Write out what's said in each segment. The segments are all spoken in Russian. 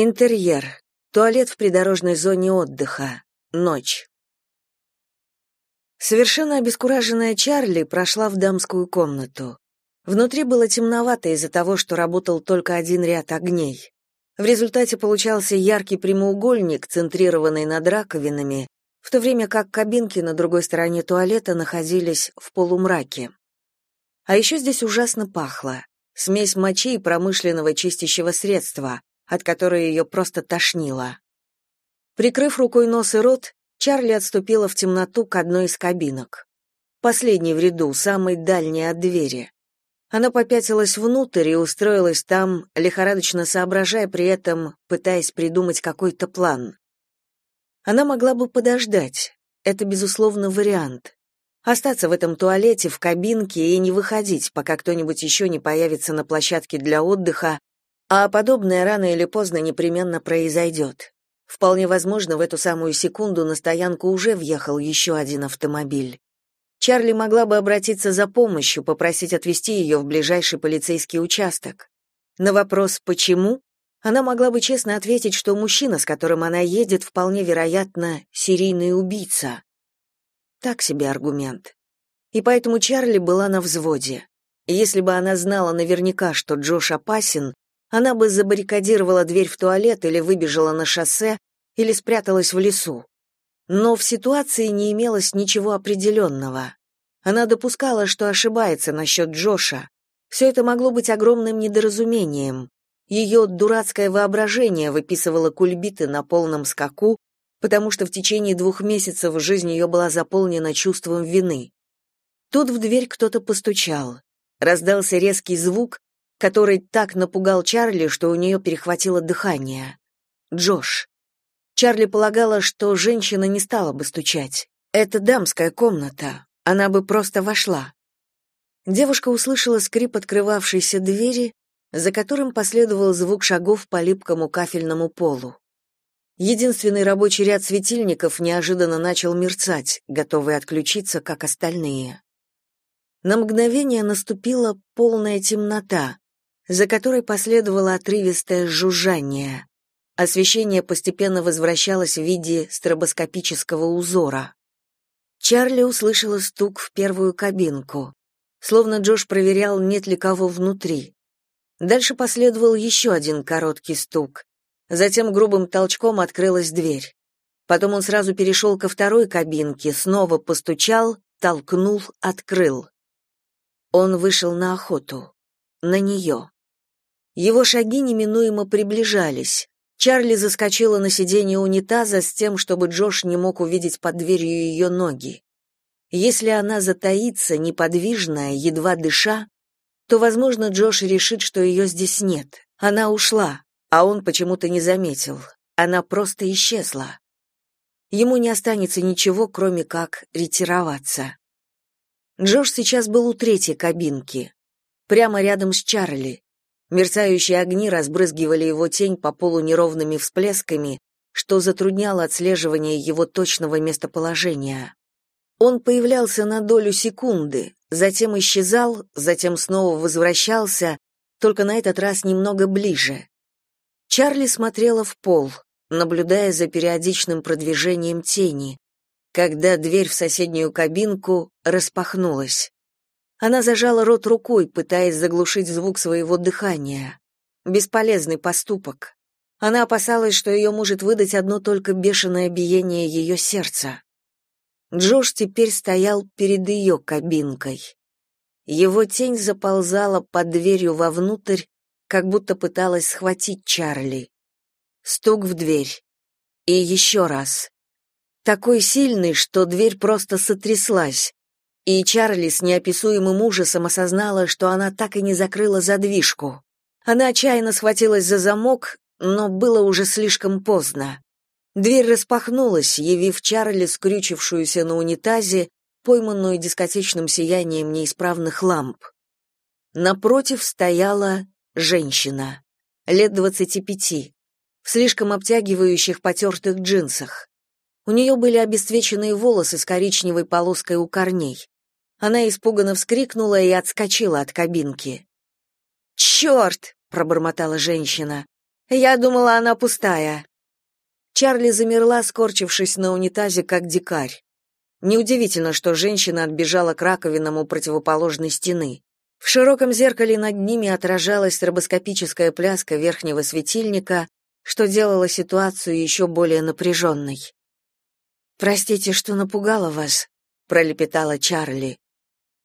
Интерьер. Туалет в придорожной зоне отдыха. Ночь. Совершенно обескураженная Чарли прошла в дамскую комнату. Внутри было темновато из-за того, что работал только один ряд огней. В результате получался яркий прямоугольник, центрированный над раковинами, в то время как кабинки на другой стороне туалета находились в полумраке. А еще здесь ужасно пахло. Смесь мочи и промышленного чистящего средства, от которой ее просто тошнило. Прикрыв рукой нос и рот, Чарли отступила в темноту к одной из кабинок. Последней в ряду, самой дальней от двери. Она попятилась внутрь и устроилась там, лихорадочно соображая при этом, пытаясь придумать какой-то план. Она могла бы подождать. Это, безусловно, вариант. Остаться в этом туалете, в кабинке и не выходить, пока кто-нибудь еще не появится на площадке для отдыха а подобное рано или поздно непременно произойдет. Вполне возможно, в эту самую секунду на стоянку уже въехал еще один автомобиль. Чарли могла бы обратиться за помощью, попросить отвезти ее в ближайший полицейский участок. На вопрос «почему?» она могла бы честно ответить, что мужчина, с которым она едет, вполне вероятно, серийный убийца. Так себе аргумент. И поэтому Чарли была на взводе. Если бы она знала наверняка, что Джош опасен, она бы забаррикадировала дверь в туалет или выбежала на шоссе, или спряталась в лесу. Но в ситуации не имелось ничего определенного. Она допускала, что ошибается насчет Джоша. Все это могло быть огромным недоразумением. Ее дурацкое воображение выписывало кульбиты на полном скаку, потому что в течение двух месяцев жизнь ее была заполнена чувством вины. Тут в дверь кто-то постучал. Раздался резкий звук, который так напугал Чарли, что у нее перехватило дыхание. Джош. Чарли полагала, что женщина не стала бы стучать. Это дамская комната. Она бы просто вошла. Девушка услышала скрип открывавшейся двери, за которым последовал звук шагов по липкому кафельному полу. Единственный рабочий ряд светильников неожиданно начал мерцать, готовый отключиться, как остальные. На мгновение наступила полная темнота, за которой последовало отрывистое жужжание. Освещение постепенно возвращалось в виде стробоскопического узора. Чарли услышала стук в первую кабинку, словно Джош проверял, нет ли кого внутри. Дальше последовал еще один короткий стук. Затем грубым толчком открылась дверь. Потом он сразу перешел ко второй кабинке, снова постучал, толкнул, открыл. Он вышел на охоту. На нее. Его шаги неминуемо приближались. Чарли заскочила на сиденье унитаза с тем, чтобы Джош не мог увидеть под дверью ее ноги. Если она затаится, неподвижная, едва дыша, то, возможно, Джош решит, что ее здесь нет. Она ушла, а он почему-то не заметил. Она просто исчезла. Ему не останется ничего, кроме как ретироваться. Джош сейчас был у третьей кабинки, прямо рядом с Чарли. Мерцающие огни разбрызгивали его тень по полу неровными всплесками, что затрудняло отслеживание его точного местоположения. Он появлялся на долю секунды, затем исчезал, затем снова возвращался, только на этот раз немного ближе. Чарли смотрела в пол, наблюдая за периодичным продвижением тени, когда дверь в соседнюю кабинку распахнулась. Она зажала рот рукой, пытаясь заглушить звук своего дыхания. Бесполезный поступок. Она опасалась, что ее может выдать одно только бешеное биение ее сердца. Джош теперь стоял перед ее кабинкой. Его тень заползала под дверью вовнутрь, как будто пыталась схватить Чарли. Стук в дверь. И еще раз. Такой сильный, что дверь просто сотряслась, и Чарли с неописуемым ужасом осознала, что она так и не закрыла задвижку. Она отчаянно схватилась за замок, но было уже слишком поздно. Дверь распахнулась, явив Чарли скрючившуюся на унитазе, пойманную дискотечным сиянием неисправных ламп. Напротив стояла женщина, лет двадцати пяти, в слишком обтягивающих потертых джинсах. У нее были обесцвеченные волосы с коричневой полоской у корней. Она испуганно вскрикнула и отскочила от кабинки. «Черт!» — пробормотала женщина. Я думала, она пустая. Чарли замерла, скорчившись на унитазе, как дикарь. Неудивительно, что женщина отбежала к раковинам у противоположной стены. В широком зеркале над ними отражалась робоскопическая пляска верхнего светильника, что делало ситуацию еще более напряженной. «Простите, что напугала вас», — пролепетала Чарли.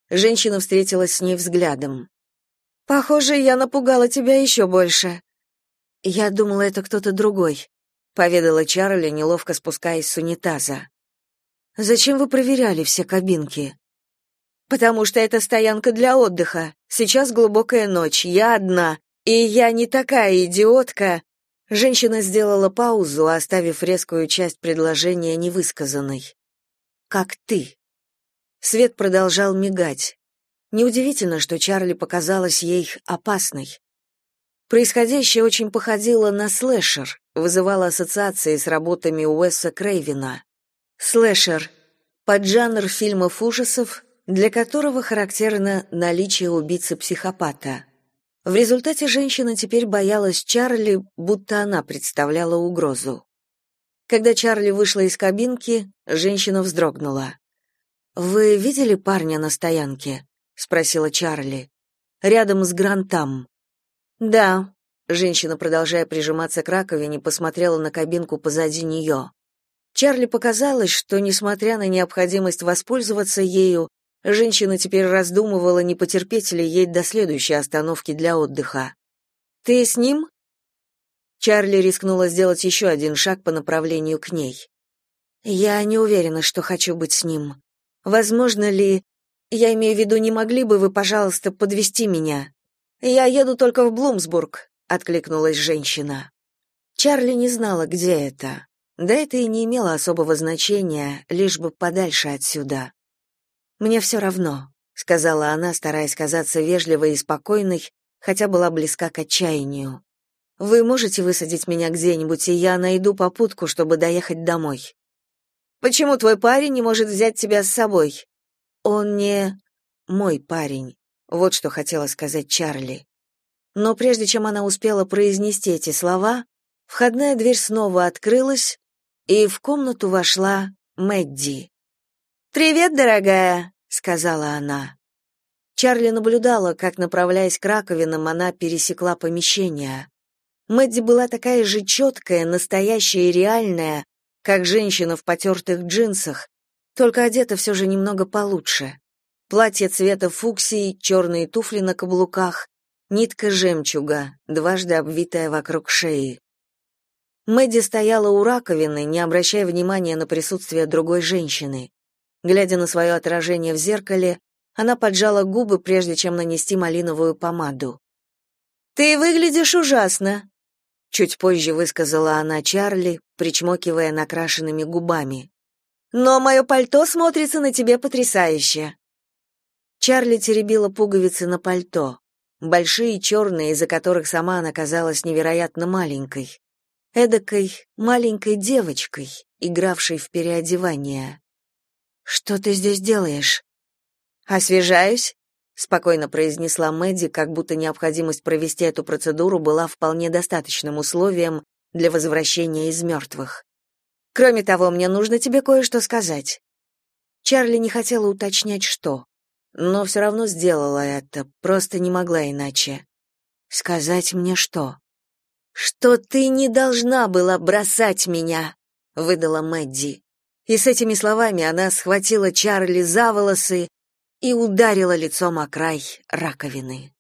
Женщина встретилась с ней взглядом. «Похоже, я напугала тебя еще больше». «Я думала, это кто-то другой», — поведала Чарли, неловко спускаясь с унитаза. «Зачем вы проверяли все кабинки?» «Потому что это стоянка для отдыха. Сейчас глубокая ночь, я одна, и я не такая идиотка». Женщина сделала паузу, оставив резкую часть предложения невысказанной. «Как ты». Свет продолжал мигать. Неудивительно, что Чарли показалась ей опасной. Происходящее очень походило на слэшер, вызывало ассоциации с работами Уэса Крейвина. Слэшер — поджанр фильмов ужасов, для которого характерно наличие убийцы-психопата. В результате женщина теперь боялась Чарли, будто она представляла угрозу. Когда Чарли вышла из кабинки, женщина вздрогнула. «Вы видели парня на стоянке?» — спросила Чарли. «Рядом с Грантам». «Да», — женщина, продолжая прижиматься к раковине, посмотрела на кабинку позади нее. Чарли показалось, что, несмотря на необходимость воспользоваться ею, женщина теперь раздумывала, не потерпеть ли ей до следующей остановки для отдыха. «Ты с ним?» Чарли рискнула сделать еще один шаг по направлению к ней. «Я не уверена, что хочу быть с ним. Возможно ли... Я имею в виду, не могли бы вы, пожалуйста, подвести меня?» «Я еду только в Блумсбург», — откликнулась женщина. Чарли не знала, где это. Да это и не имело особого значения, лишь бы подальше отсюда. «Мне все равно», — сказала она, стараясь казаться вежливой и спокойной, хотя была близка к отчаянию. «Вы можете высадить меня где-нибудь, и я найду попутку, чтобы доехать домой». «Почему твой парень не может взять тебя с собой?» «Он не мой парень», — вот что хотела сказать Чарли. Но прежде чем она успела произнести эти слова, входная дверь снова открылась, и в комнату вошла Мэдди. «Привет, дорогая», — сказала она. Чарли наблюдала, как, направляясь к раковинам, она пересекла помещение. Мэдди была такая же четкая, настоящая и реальная, как женщина в потертых джинсах, только одета все же немного получше. Платье цвета фуксии, черные туфли на каблуках, нитка жемчуга, дважды обвитая вокруг шеи. Мэдди стояла у раковины, не обращая внимания на присутствие другой женщины. Глядя на свое отражение в зеркале, она поджала губы, прежде чем нанести малиновую помаду. «Ты выглядишь ужасно», — чуть позже высказала она Чарли, причмокивая накрашенными губами. «Но мое пальто смотрится на тебе потрясающе». Чарли теребила пуговицы на пальто, большие черные, из-за которых сама она казалась невероятно маленькой эдакой маленькой девочкой, игравшей в переодевание. «Что ты здесь делаешь?» «Освежаюсь», — спокойно произнесла Мэдди, как будто необходимость провести эту процедуру была вполне достаточным условием для возвращения из мертвых. «Кроме того, мне нужно тебе кое-что сказать». Чарли не хотела уточнять, что, но все равно сделала это, просто не могла иначе. «Сказать мне что?» что ты не должна была бросать меня, выдала Мэдди. И с этими словами она схватила Чарли за волосы и ударила лицом о край раковины.